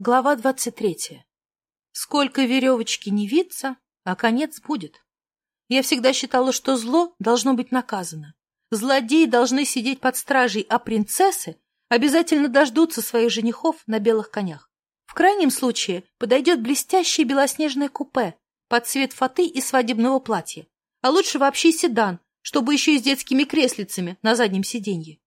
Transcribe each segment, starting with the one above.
Глава 23. Сколько веревочки не виться, а конец будет. Я всегда считала, что зло должно быть наказано. Злодеи должны сидеть под стражей, а принцессы обязательно дождутся своих женихов на белых конях. В крайнем случае подойдет блестящее белоснежное купе под цвет фаты и свадебного платья, а лучше вообще седан, чтобы еще и с детскими креслицами на заднем сиденье.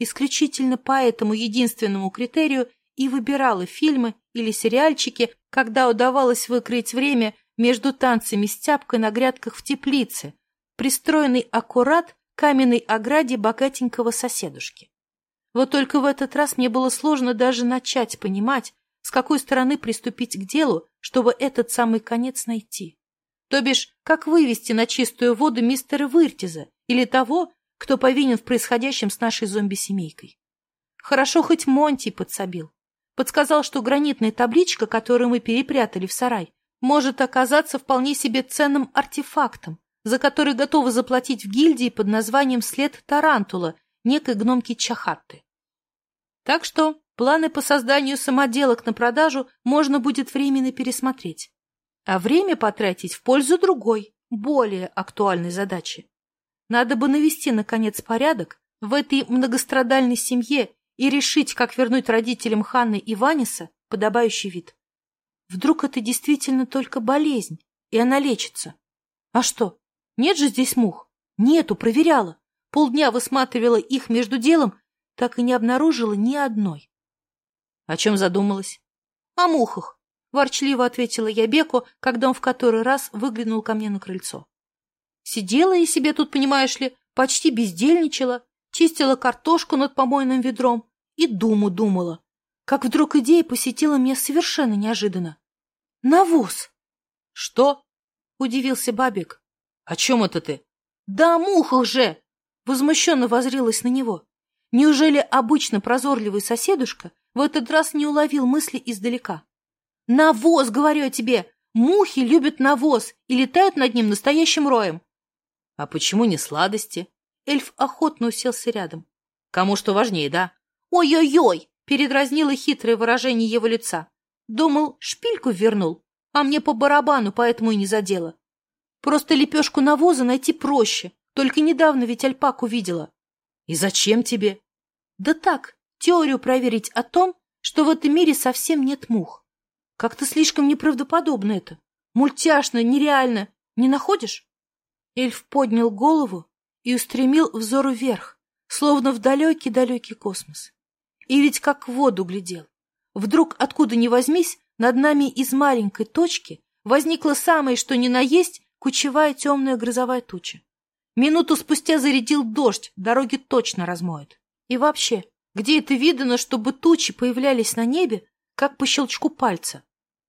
Исключительно по этому единственному критерию – и выбирала фильмы или сериальчики, когда удавалось выкрыть время между танцами с тяпкой на грядках в теплице, пристроенный аккурат каменной ограде богатенького соседушки. Вот только в этот раз мне было сложно даже начать понимать, с какой стороны приступить к делу, чтобы этот самый конец найти. То бишь, как вывести на чистую воду мистера Выртиза или того, кто повинен в происходящем с нашей зомби-семейкой. Хорошо хоть Монти подсобил. Подсказал, что гранитная табличка, которую мы перепрятали в сарай, может оказаться вполне себе ценным артефактом, за который готовы заплатить в гильдии под названием «След Тарантула» некой гномки Чахатты. Так что планы по созданию самоделок на продажу можно будет временно пересмотреть, а время потратить в пользу другой, более актуальной задачи. Надо бы навести, наконец, порядок в этой многострадальной семье и решить, как вернуть родителям Ханны и Ваниса подобающий вид. Вдруг это действительно только болезнь, и она лечится. А что, нет же здесь мух? Нету, проверяла. Полдня высматривала их между делом, так и не обнаружила ни одной. О а чем задумалась? О мухах, ворчливо ответила я Беку, когда он в который раз выглянул ко мне на крыльцо. Сидела я себе тут, понимаешь ли, почти бездельничала, чистила картошку над помойным ведром, и думу думала, как вдруг идея посетила меня совершенно неожиданно. Навоз! — Что? — удивился Бабик. — О чем это ты? — Да о мухах же! — возмущенно возрилась на него. Неужели обычно прозорливый соседушка в этот раз не уловил мысли издалека? — Навоз, говорю я тебе! Мухи любят навоз и летают над ним настоящим роем. — А почему не сладости? Эльф охотно уселся рядом. — Кому что важнее, да? «Ой-ой-ой!» — передразнило хитрое выражение его лица. Думал, шпильку вернул, а мне по барабану, поэтому и не задело. Просто лепешку навоза найти проще, только недавно ведь альпаку видела. И зачем тебе? Да так, теорию проверить о том, что в этом мире совсем нет мух. Как-то слишком неправдоподобно это. Мультяшно, нереально. Не находишь? Эльф поднял голову и устремил взор вверх, словно в далекий-далекий космос. и ведь как в воду глядел. Вдруг откуда ни возьмись, над нами из маленькой точки возникла самая, что ни на есть, кучевая темная грозовая туча. Минуту спустя зарядил дождь, дороги точно размоет. И вообще, где это видано, чтобы тучи появлялись на небе, как по щелчку пальца?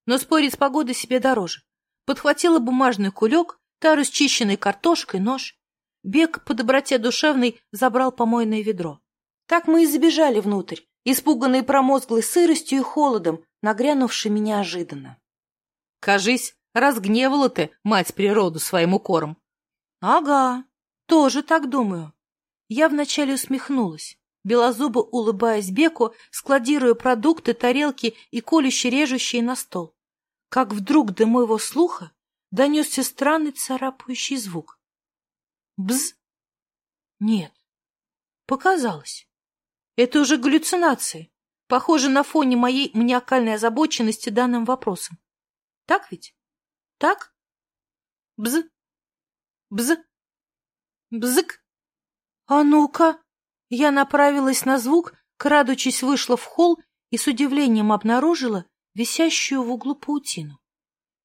Но спорить с погодой себе дороже. Подхватила бумажный кулек, тару с чищенной картошкой, нож. Бег по доброте душевной забрал помойное ведро. Так мы и забежали внутрь, испуганный промозглой сыростью и холодом, нагрянувшими неожиданно. — Кажись, разгневала ты, мать природу, своим укором. — Ага, тоже так думаю. Я вначале усмехнулась, белозубо улыбаясь Беку, складируя продукты, тарелки и колюще-режущие на стол. Как вдруг до моего слуха донесся странный царапающий звук. Бз! Нет, показалось. Это уже галлюцинации. Похоже на фоне моей маниакальной озабоченности данным вопросом. Так ведь? Так? Бз. Бз. Бзык. А ну-ка. Я направилась на звук, крадучись вышла в холл и с удивлением обнаружила висящую в углу паутину.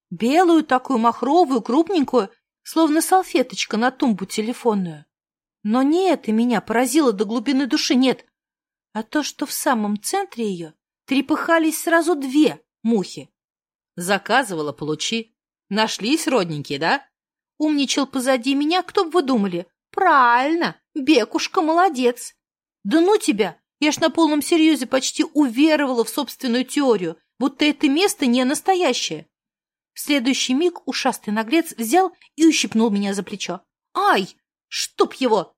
Белую такую махровую, крупненькую, словно салфеточка на тумбу телефонную. Но не это меня поразило до глубины души, нет а то, что в самом центре ее трепыхались сразу две мухи. Заказывала, получи. Нашлись родненькие, да? Умничал позади меня, кто бы вы думали? Правильно, Бекушка молодец. Да ну тебя, я ж на полном серьезе почти уверовала в собственную теорию, будто это место не настоящее. В следующий миг ушастый наглец взял и ущипнул меня за плечо. «Ай! Чтоб его!»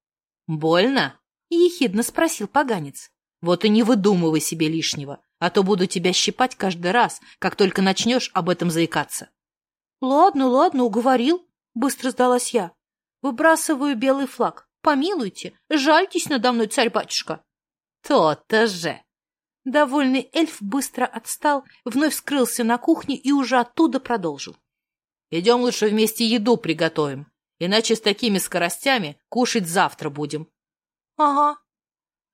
«Больно?» — ехидно спросил поганец. Вот и не выдумывай себе лишнего, а то буду тебя щипать каждый раз, как только начнешь об этом заикаться. — Ладно, ладно, уговорил, — быстро сдалась я. Выбрасываю белый флаг. Помилуйте, жальтесь надо мной, царь-батюшка. То-то же! Довольный эльф быстро отстал, вновь скрылся на кухне и уже оттуда продолжил. — Идем лучше вместе еду приготовим, иначе с такими скоростями кушать завтра будем. — Ага,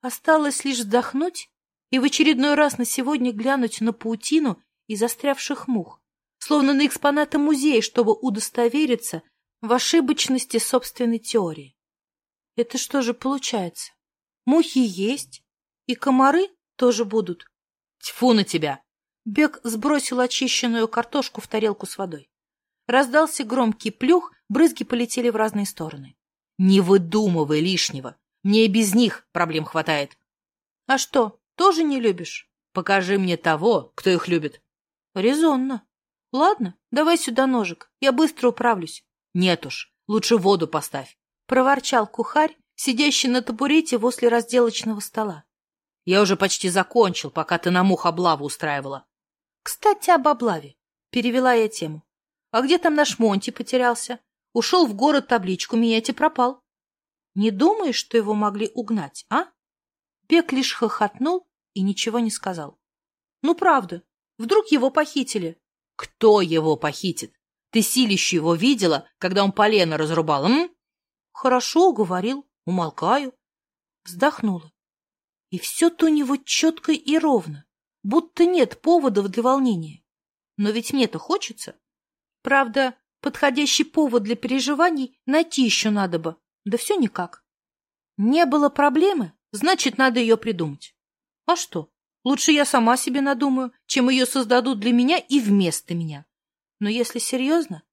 осталось лишь вздохнуть и в очередной раз на сегодня глянуть на паутину и застрявших мух, словно на экспонаты музея, чтобы удостовериться в ошибочности собственной теории. Это что же получается? Мухи есть, и комары тоже будут. Тьфу на тебя! Бег сбросил очищенную картошку в тарелку с водой. Раздался громкий плюх, брызги полетели в разные стороны. «Не выдумывай лишнего! Мне и без них проблем хватает. А что, тоже не любишь? Покажи мне того, кто их любит. Резонно. Ладно, давай сюда ножик, я быстро управлюсь. Нет уж, лучше воду поставь. Проворчал кухарь, сидящий на табурете возле разделочного стола. Я уже почти закончил, пока ты на мух облаву устраивала. Кстати, об облаве. Перевела я тему. А где там наш Монти потерялся? Ушел в город табличку менять и пропал. Не думаешь, что его могли угнать, а? Бек лишь хохотнул и ничего не сказал. Ну, правда, вдруг его похитили. Кто его похитит? Ты силищу его видела, когда он полено разрубал, м? Хорошо, говорил, умолкаю. Вздохнула. И все-то у него четко и ровно, будто нет поводов для волнения. Но ведь мне-то хочется. Правда, подходящий повод для переживаний найти еще надо бы. Да все никак. Не было проблемы, значит, надо ее придумать. А что? Лучше я сама себе надумаю, чем ее создадут для меня и вместо меня. Но если серьезно,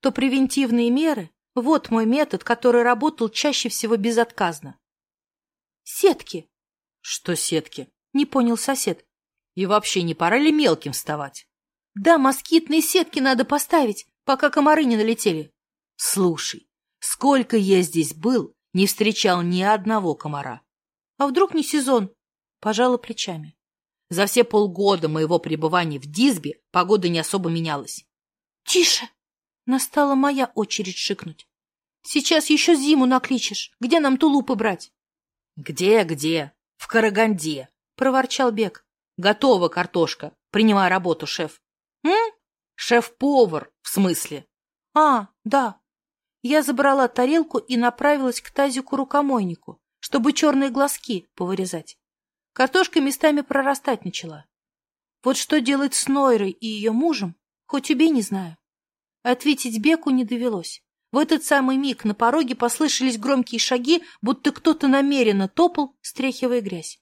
то превентивные меры – вот мой метод, который работал чаще всего безотказно. Сетки. Что сетки? Не понял сосед. И вообще не пора ли мелким вставать? Да, Сколько я здесь был, не встречал ни одного комара. А вдруг не сезон? Пожала плечами. За все полгода моего пребывания в Дисбе погода не особо менялась. Тише! Настала моя очередь шикнуть. Сейчас еще зиму накличешь. Где нам тулупы брать? Где-где? В Караганде, проворчал Бек. Готова картошка. Принимай работу, шеф. М? Шеф-повар, в смысле. А, да, я забрала тарелку и направилась к тазику рукомойнику, чтобы черные глазки повырезать. Картошка местами прорастать начала. Вот что делать с Нойрой и ее мужем, хоть убей, не знаю. Ответить Беку не довелось. В этот самый миг на пороге послышались громкие шаги, будто кто-то намеренно топал, стряхивая грязь.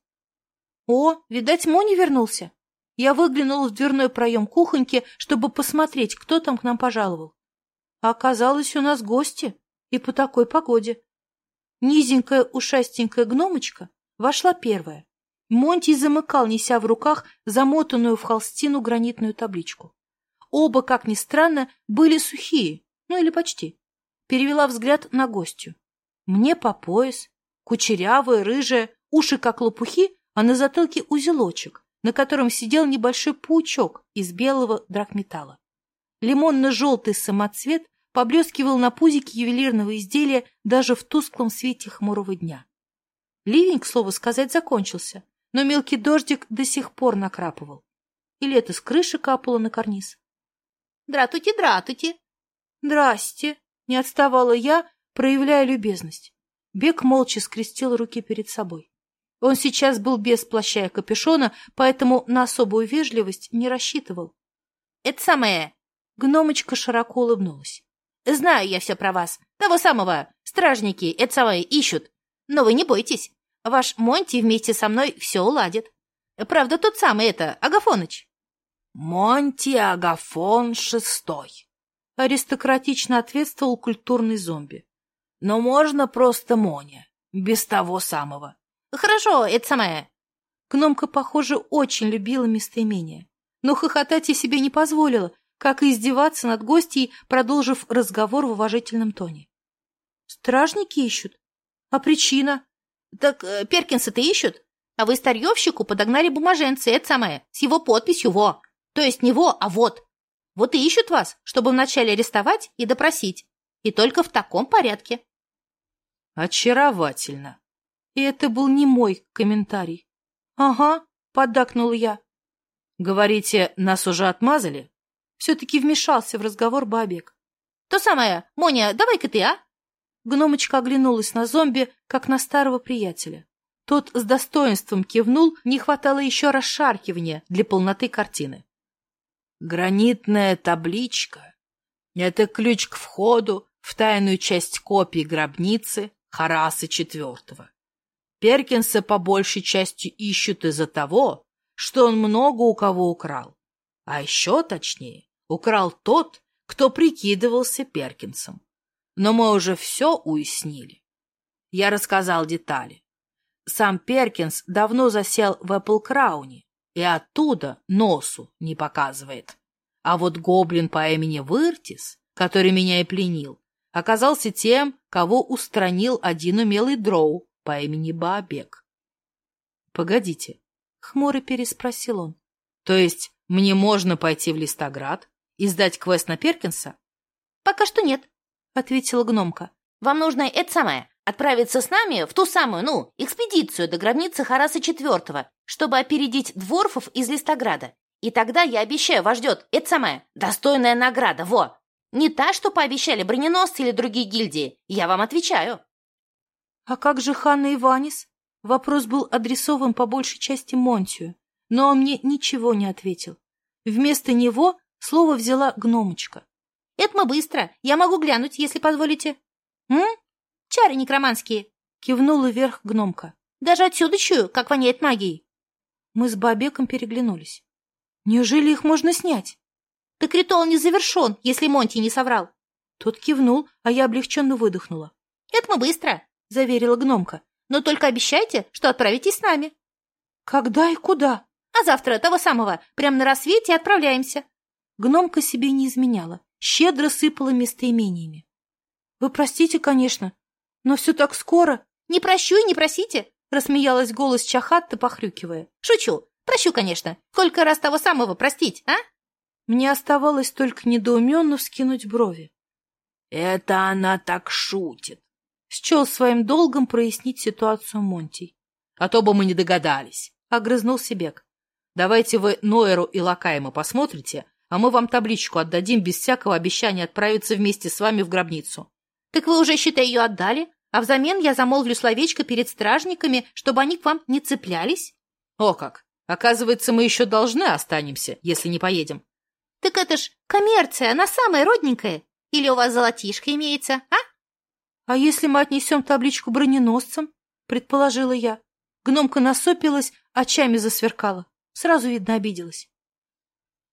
О, видать, Мони вернулся. Я выглянула в дверной проем кухоньки, чтобы посмотреть, кто там к нам пожаловал. А оказалось, у нас гости, и по такой погоде. Низенькая ушастенькая гномочка вошла первая. Монти замыкал, неся в руках замотанную в холстину гранитную табличку. Оба, как ни странно, были сухие, ну или почти. Перевела взгляд на гостью. Мне по пояс, кучерявая, рыжая, уши как лопухи, а на затылке узелочек, на котором сидел небольшой паучок из белого драгметалла. Лимонно-желтый самоцвет поблескивал на пузике ювелирного изделия даже в тусклом свете хмурого дня. Ливень, к слову сказать, закончился, но мелкий дождик до сих пор накрапывал. И лето с крыши капало на карниз. «Дратуйте, дратуйте!» «Здрасте!» — не отставала я, проявляя любезность. Бек молча скрестил руки перед собой. Он сейчас был без плаща и капюшона, поэтому на особую вежливость не рассчитывал. — Это самое! — гномочка широко улыбнулась. Знаю я все про вас. Того самого. Стражники, это самое, ищут. Но вы не бойтесь. Ваш Монти вместе со мной все уладит. Правда, тот самый это, Агафоныч. Монти Агафон шестой. Аристократично ответствовал культурный зомби. Но можно просто Моня. Без того самого. Хорошо, это самое. Гномка, похоже, очень любила местоимение. Но хохотать я себе не позволила — как и издеваться над гостьей, продолжив разговор в уважительном тоне. «Стражники ищут? А причина?» «Так э, перкинса ты ищут? А вы старьевщику подогнали бумаженцы, это самое, с его подписью «Во». То есть не «Во», а «Вот». Вот и ищут вас, чтобы вначале арестовать и допросить. И только в таком порядке. Очаровательно. И это был не мой комментарий. Ага, поддакнул я. Говорите, нас уже отмазали? Все-таки вмешался в разговор Бабек. То самое, Моня, давай-ка ты, а? Гномочка оглянулась на зомби, как на старого приятеля. Тот с достоинством кивнул, не хватало еще расшаркивания для полноты картины. Гранитная табличка — это ключ к входу в тайную часть копии гробницы Хараса IV. Перкинса по большей части ищут из-за того, что он много у кого украл. А еще точнее, украл тот, кто прикидывался Перкинсом. Но мы уже все уяснили. Я рассказал детали. Сам Перкинс давно засел в Эпплкрауне и оттуда носу не показывает. А вот гоблин по имени Выртис, который меня и пленил, оказался тем, кого устранил один умелый дроу по имени Баабек. — Погодите, — хмуро переспросил он. — То есть мне можно пойти в Листоград и сдать издать на Перкинса? Пока что нет, ответила гномка. Вам нужно это самое отправиться с нами в ту самую, ну, экспедицию до гробницы Хараса IV, чтобы опередить дворфов из Листограда. И тогда, я обещаю, вас ждет это самое достойная награда, во! Не та, что пообещали броненосцы или другие гильдии. Я вам отвечаю. А как же Ханна Иванис? Вопрос был адресован по большей части Монтию, но он мне ничего не ответил. Вместо него Слово взяла гномочка. «Это мы быстро. Я могу глянуть, если позволите». «М? Чары некроманские!» — кивнула вверх гномка. «Даже отсюда чую, как воняет магией». Мы с Бабеком переглянулись. «Неужели их можно снять?» «Так ритуал не завершен, если Монти не соврал». Тот кивнул, а я облегченно выдохнула. «Это мы быстро», — заверила гномка. «Но только обещайте, что отправитесь с нами». «Когда и куда?» «А завтра того самого. Прямо на рассвете отправляемся. Гномка себе не изменяла, щедро сыпала местоимениями. «Вы простите, конечно, но все так скоро...» «Не прощу и не просите!» — рассмеялась голос Чахатта, похрюкивая. «Шучу! Прощу, конечно! Сколько раз того самого простить, а?» Мне оставалось только недоуменно вскинуть брови. «Это она так шутит!» — счел своим долгом прояснить ситуацию Монтий. «А то бы мы не догадались!» — огрызнулся Бек. «Давайте вы Нойеру и Лакаема посмотрите, а мы вам табличку отдадим без всякого обещания отправиться вместе с вами в гробницу». «Так вы уже, считай, ее отдали? А взамен я замолвлю словечко перед стражниками, чтобы они к вам не цеплялись?» «О как! Оказывается, мы еще должны останемся, если не поедем». «Так это ж коммерция, она самая родненькая. Или у вас золотишко имеется, а?» «А если мы отнесем табличку броненосцам?» — предположила я. Гномка насупилась, очами засверкала. Сразу, видно, обиделась.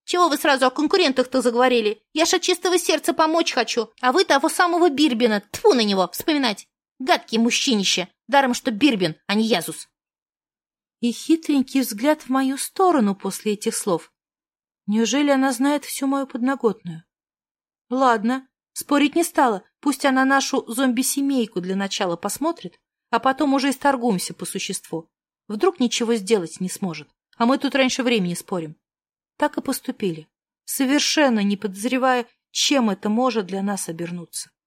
Чего вы сразу о конкурентах-то заговорили? Я ж от чистого сердца помочь хочу, а вы того самого Бирбина, тьфу на него, вспоминать. Гадкий мужчинище, даром что Бирбин, а не Язус. И хитренький взгляд в мою сторону после этих слов. Неужели она знает всю мою подноготную? Ладно, спорить не стала. Пусть она нашу зомби-семейку для начала посмотрит, а потом уже исторгуемся по существу. Вдруг ничего сделать не сможет, а мы тут раньше времени спорим. Так и поступили, совершенно не